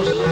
你要？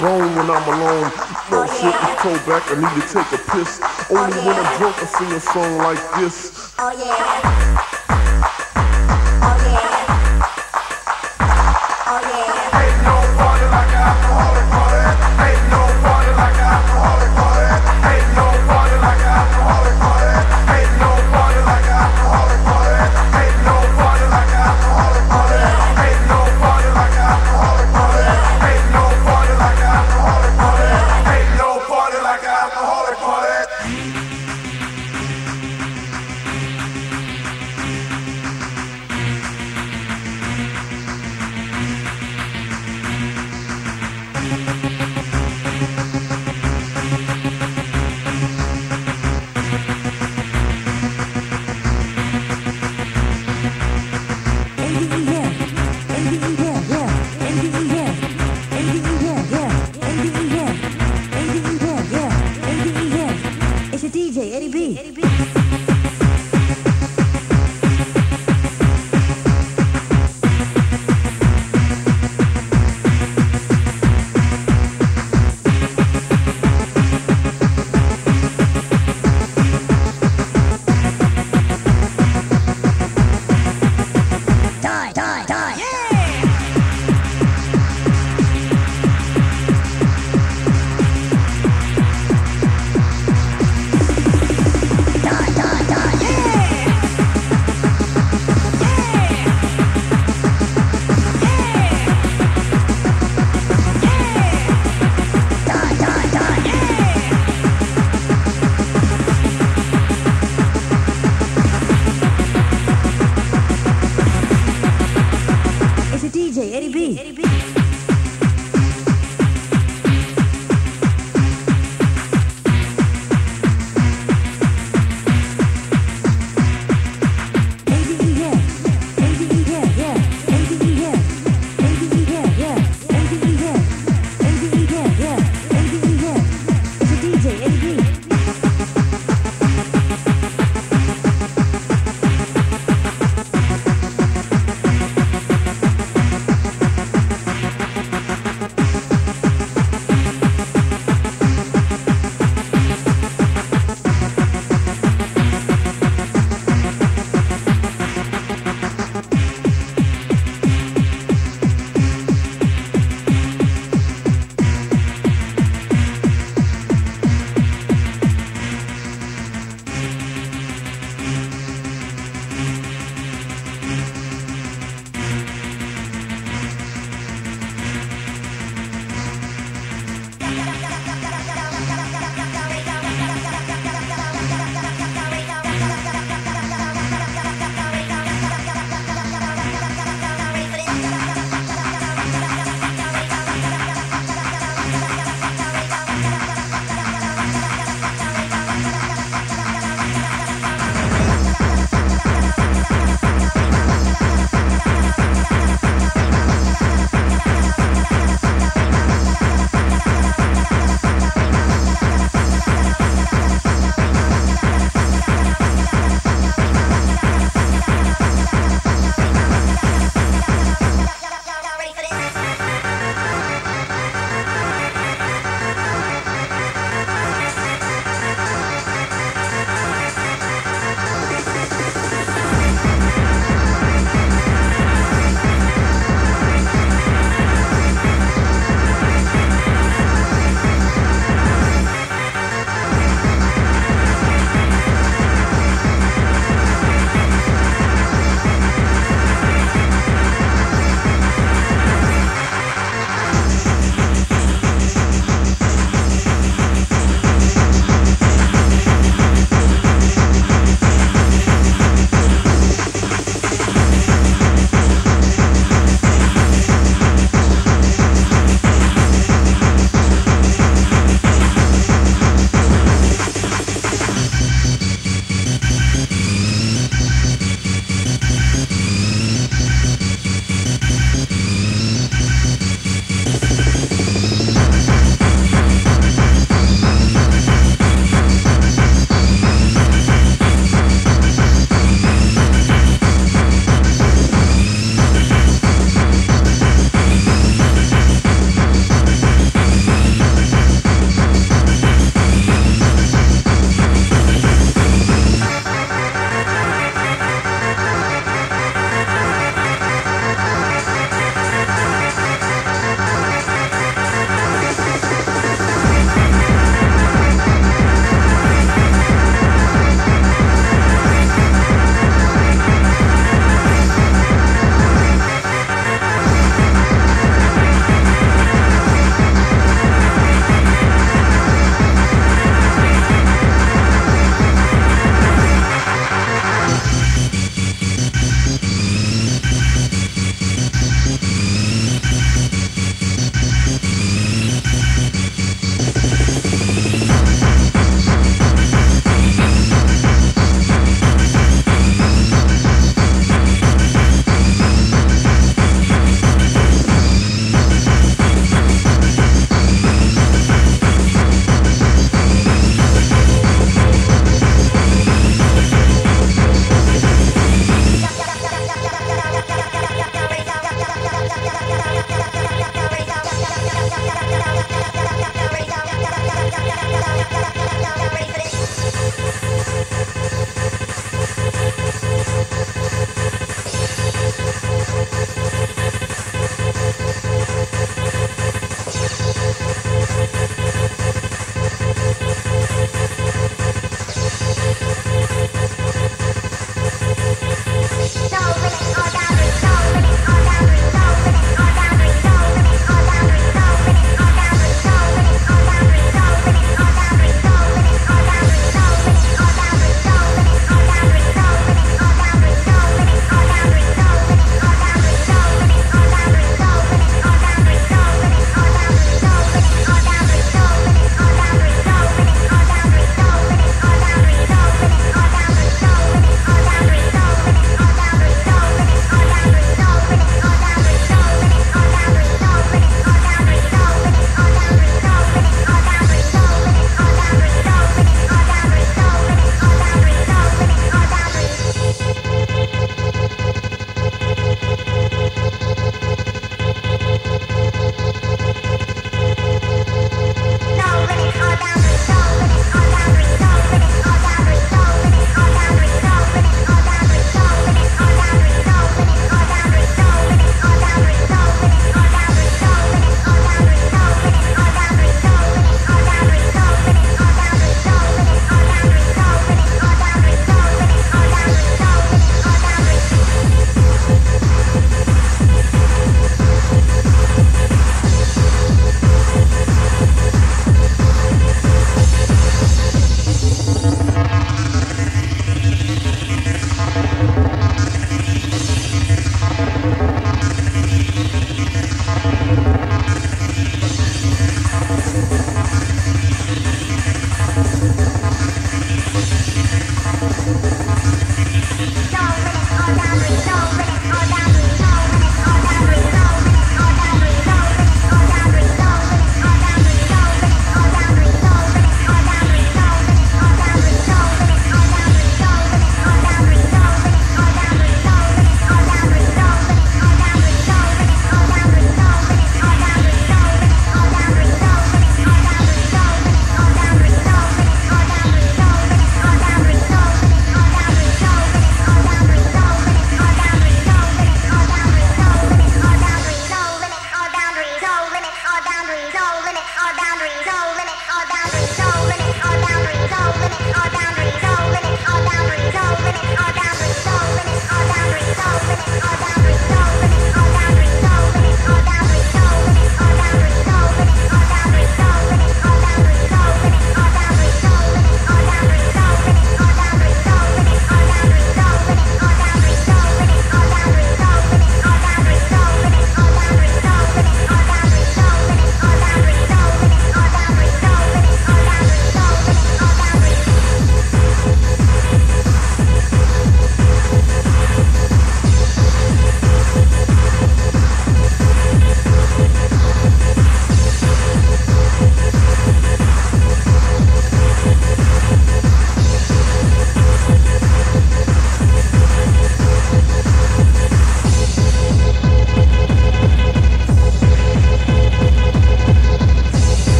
Bone when I'm alone. No shit, it's throwback, I need to take a piss. Only when I'm drunk I sing a song like this. Oh yeah.